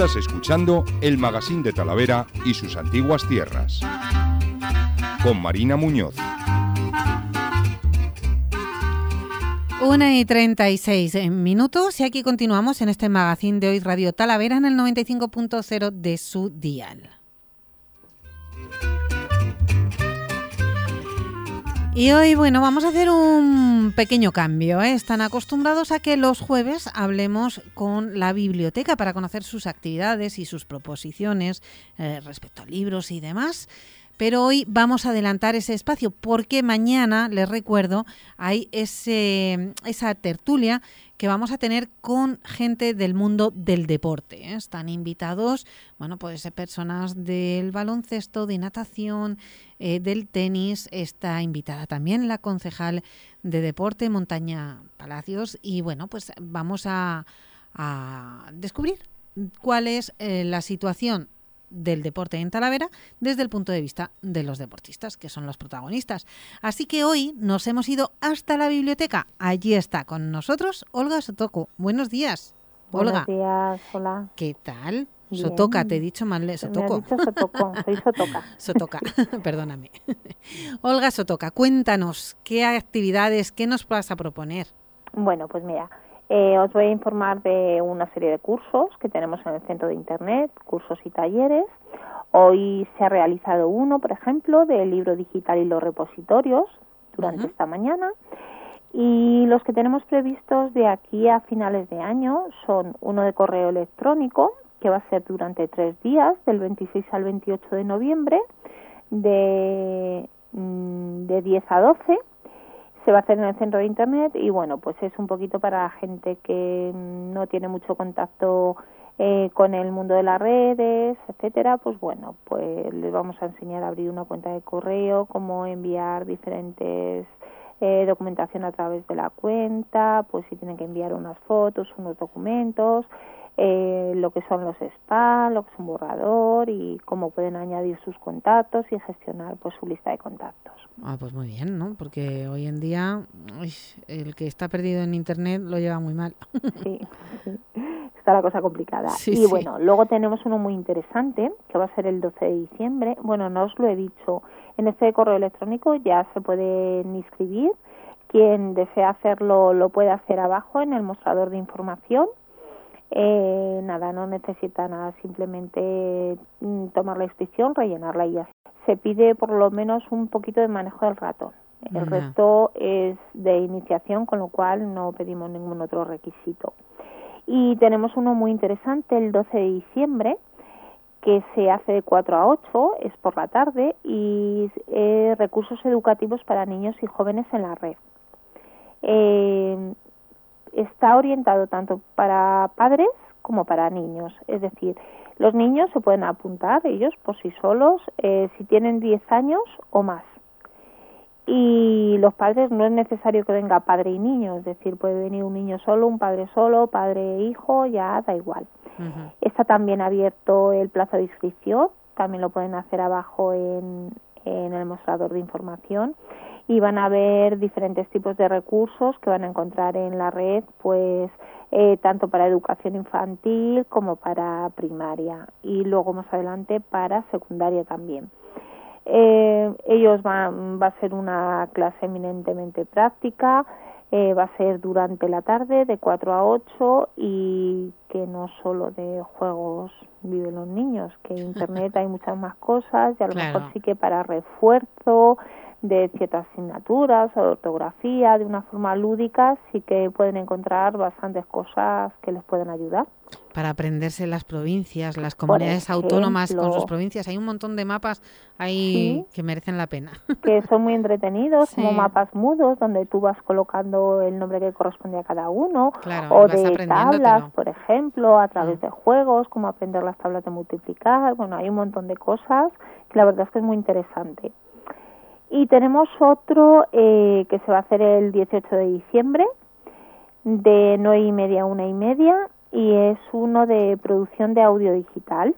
Estás escuchando el Magazín de Talavera y sus antiguas tierras. Con Marina Muñoz. Una y 36 minutos y aquí continuamos en este magazín de hoy Radio Talavera en el 95.0 de su dial. Y hoy, bueno, vamos a hacer un pequeño cambio. ¿eh? Están acostumbrados a que los jueves hablemos con la biblioteca para conocer sus actividades y sus proposiciones eh, respecto a libros y demás. Pero hoy vamos a adelantar ese espacio porque mañana, les recuerdo, hay ese, esa tertulia que vamos a tener con gente del mundo del deporte. ¿eh? Están invitados, bueno, puede ser personas del baloncesto, de natación, eh, del tenis. Está invitada también la concejal de deporte, Montaña Palacios. Y bueno, pues vamos a, descubrir cuál es eh, la situación del deporte en Talavera desde el punto de vista de los deportistas, que son los protagonistas. Así que hoy nos hemos ido hasta la biblioteca. Allí está con nosotros Olga Sotoco. Buenos días. Buenos días, hola. ¿Qué tal? Sotoca, te he dicho mal, Sotoco. Sotoco, soy Sotoca. Sotoca, perdóname. Olga Sotoca, cuéntanos, ¿qué actividades, qué nos vas a proponer? Bueno, pues mira, eh, os voy a informar de una serie de cursos que tenemos en el centro de Internet, cursos y talleres. Hoy se ha realizado uno, por ejemplo, del libro digital y los repositorios durante esta mañana. Y los que tenemos previstos de aquí a finales de año son uno de correo electrónico, que va a ser durante tres días, del 26 al 28 de noviembre, de, mm, de 10 a 12 se va a hacer en el centro de internet y bueno pues es un poquito para gente que no tiene mucho contacto eh, con el mundo de las redes etcétera pues bueno pues les vamos a enseñar a abrir una cuenta de correo cómo enviar diferentes eh, documentación a través de la cuenta pues si tienen que enviar unas fotos unos documentos eh, lo que son los spam, lo que es un borrador y cómo pueden añadir sus contactos y gestionar pues su lista de contactos. Ah, pues muy bien, ¿no? Porque hoy en día el que está perdido en internet lo lleva muy mal. Sí, está la cosa complicada. y bueno, luego tenemos uno muy interesante que va a ser el 12 de diciembre. Bueno, no os lo he dicho. En este correo electrónico ya se pueden inscribir. Quien desea hacerlo lo puede hacer abajo en el mostrador de información eh, nada, no necesita nada, simplemente mm, tomar la inscripción, rellenarla y ya. Se pide por lo menos un poquito de manejo del ratón. El resto es de iniciación, con lo cual no pedimos ningún otro requisito. Y tenemos uno muy interesante el 12 de diciembre, que se hace de 4 a 8, es por la tarde, y eh, recursos educativos para niños y jóvenes en la red. Eh, está orientado tanto para padres como para niños. Es decir, los niños se pueden apuntar ellos por sí solos eh, si tienen 10 años o más. Y los padres no es necesario que venga padre y niño, es decir, puede venir un niño solo, un padre solo, padre e hijo, ya da igual. Está también abierto el plazo de inscripción, también lo pueden hacer abajo en, en el mostrador de información y van a ver diferentes tipos de recursos que van a encontrar en la red, pues eh, tanto para educación infantil como para primaria y luego más adelante para secundaria también. Eh, ellos van, va a ser una clase eminentemente práctica, eh, va a ser durante la tarde de 4 a 8 y que no solo de juegos viven los niños, que en internet hay muchas más cosas y a lo mejor sí que para refuerzo, de ciertas asignaturas o ortografía de una forma lúdica, sí que pueden encontrar bastantes cosas que les pueden ayudar. Para aprenderse las provincias, las comunidades autónomas con sus provincias. Hay un montón de mapas ahí que merecen la pena. Que son muy entretenidos, como mapas mudos, donde tú vas colocando el nombre que corresponde a cada uno. o de tablas, por ejemplo, a través mm. de juegos, como aprender las tablas de multiplicar. Bueno, hay un montón de cosas que la verdad es que es muy interesante. Y tenemos otro eh, que se va a hacer el 18 de diciembre, de 9 y media a 1 y media, y es uno de producción de audio digital.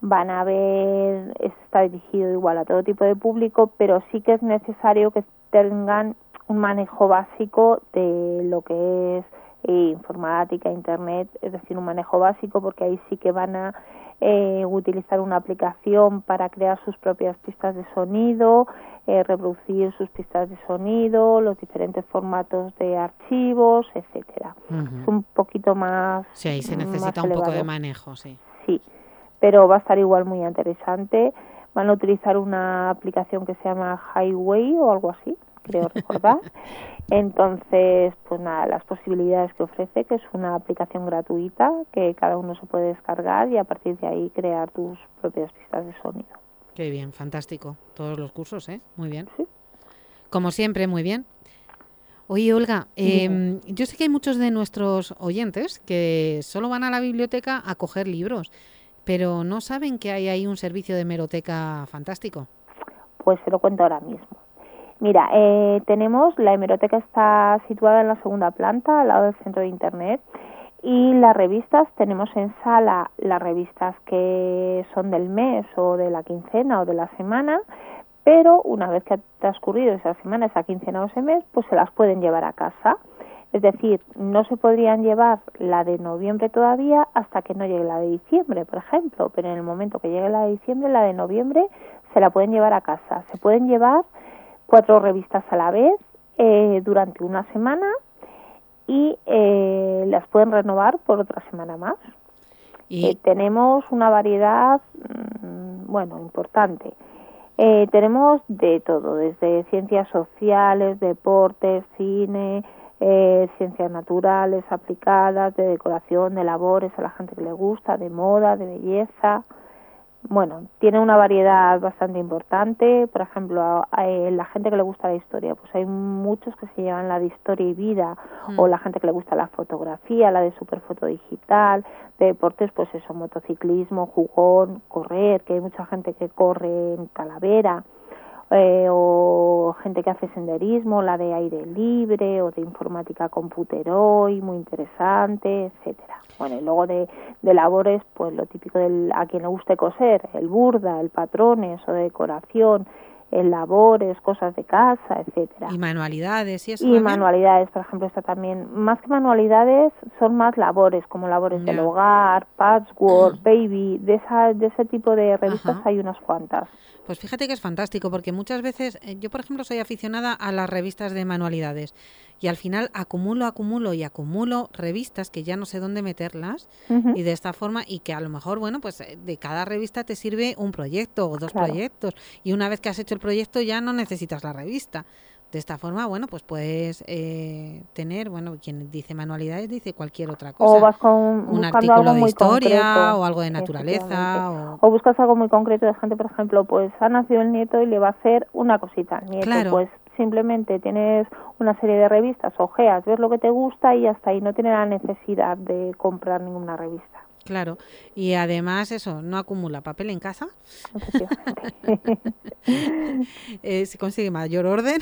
Van a ver, está dirigido igual a todo tipo de público, pero sí que es necesario que tengan un manejo básico de lo que es informática, internet, es decir, un manejo básico, porque ahí sí que van a eh, utilizar una aplicación para crear sus propias pistas de sonido, eh, reproducir sus pistas de sonido, los diferentes formatos de archivos, etcétera. Es un poquito más. Sí, ahí se necesita un poco de manejo, sí. Sí, pero va a estar igual muy interesante. Van a utilizar una aplicación que se llama Highway o algo así, creo recordar. Entonces, pues nada, las posibilidades que ofrece, que es una aplicación gratuita que cada uno se puede descargar y a partir de ahí crear tus propias pistas de sonido. Qué bien, fantástico. Todos los cursos, ¿eh? Muy bien. Sí. Como siempre, muy bien. Oye, Olga, em, yo sé que hay muchos de nuestros oyentes que solo van a la biblioteca a coger libros, pero no saben que hay ahí un servicio de hemeroteca fantástico. Pues se lo cuento ahora mismo. Mira, eh, tenemos, la hemeroteca está situada en la segunda planta, al lado del centro de Internet, y las revistas, tenemos en sala las revistas que son del mes o de la quincena o de la semana, pero una vez que ha transcurrido esa semana, esa quincena o ese mes, pues se las pueden llevar a casa. Es decir, no se podrían llevar la de noviembre todavía hasta que no llegue la de diciembre, por ejemplo, pero en el momento que llegue la de diciembre, la de noviembre, se la pueden llevar a casa. Se pueden llevar cuatro revistas a la vez eh, durante una semana y eh, las pueden renovar por otra semana más. Y eh, tenemos una variedad, mm, bueno, importante. tenemos de todo, desde ciencias sociales, deportes, cine, ciencias naturales aplicadas, de decoración, de labores a la gente que le gusta, de moda, de belleza bueno, tiene una variedad bastante importante. Por ejemplo, la gente que le gusta la historia, pues hay muchos que se llevan la de historia y vida, o mm. la gente que le gusta la fotografía, la de superfoto digital, de deportes, pues eso, motociclismo, jugón, correr, que hay mucha gente que corre en Calavera. Eh, o gente que hace senderismo, la de aire libre o de informática computer hoy, muy interesante, etcétera. Bueno, y luego de, de labores, pues lo típico del, a quien le guste coser, el burda, el patrones o de decoración, labores, cosas de casa, etcétera. Y manualidades y eso. Y manualidades, por ejemplo, está también, más que manualidades, son más labores, como labores del hogar, patchwork, baby, de, esa, de ese tipo de revistas hay unas cuantas. Pues fíjate que es fantástico, porque muchas veces, eh, yo por ejemplo soy aficionada a las revistas de manualidades y al final acumulo, acumulo y acumulo revistas que ya no sé dónde meterlas y de esta forma y que a lo mejor, bueno, pues eh, de cada revista te sirve un proyecto o dos proyectos y una vez que has hecho el proyecto ya no necesitas la revista. De esta forma, bueno, pues puedes eh, tener, bueno, quien dice manualidades dice cualquier otra cosa. O vas con un artículo de historia o algo de naturaleza. O... buscas algo muy concreto de gente, por ejemplo, pues ha nacido el nieto y le va a hacer una cosita al nieto. Pues simplemente tienes una serie de revistas, ojeas, ves lo que te gusta y hasta ahí no tiene la necesidad de comprar ninguna revista. Claro, y además eso, no acumula papel en casa. eh, se consigue mayor orden.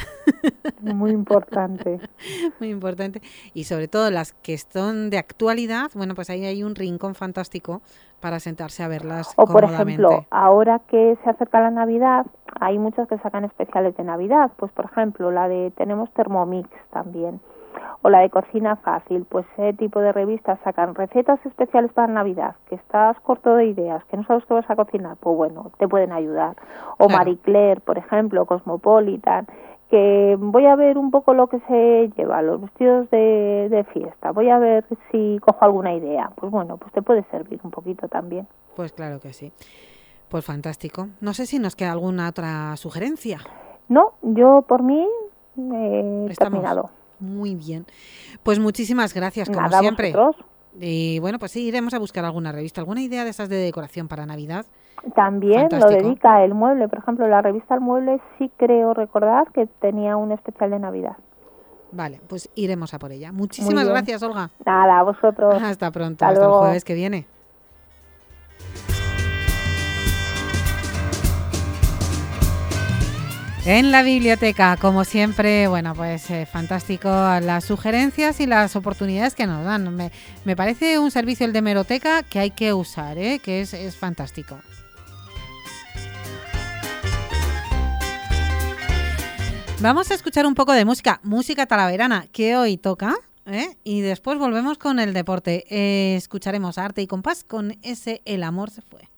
Muy importante. Muy importante. Y sobre todo las que son de actualidad, bueno, pues ahí hay un rincón fantástico para sentarse a verlas. O por ejemplo, ahora que se acerca la Navidad, hay muchas que sacan especiales de Navidad. Pues por ejemplo, la de tenemos Thermomix también o la de cocina fácil, pues ese tipo de revistas sacan recetas especiales para Navidad, que estás corto de ideas, que no sabes qué vas a cocinar, pues bueno, te pueden ayudar. O Marie Claire, por ejemplo, Cosmopolitan, que voy a ver un poco lo que se lleva, los vestidos de, de fiesta, voy a ver si cojo alguna idea. Pues bueno, pues te puede servir un poquito también. Pues claro que sí. Pues fantástico. No sé si nos queda alguna otra sugerencia. No, yo por mí he terminado. Muy bien. Pues muchísimas gracias, como siempre. Y bueno, pues sí, iremos a buscar alguna revista, alguna idea de esas de decoración para Navidad. También lo dedica el mueble, por ejemplo, la revista El Mueble sí creo recordar que tenía un especial de Navidad. Vale, pues iremos a por ella. Muchísimas gracias, Olga. Nada, a vosotros. Hasta pronto, hasta el jueves que viene. En la biblioteca, como siempre, bueno, pues eh, fantástico las sugerencias y las oportunidades que nos dan. Me, parece un servicio el de Meroteca que hay que usar, ¿eh? que es, es fantástico. Vamos a escuchar un poco de música, música talaverana, que hoy toca ¿eh? y después volvemos con el deporte. Escucharemos Arte y Compás con ese El amor se fue.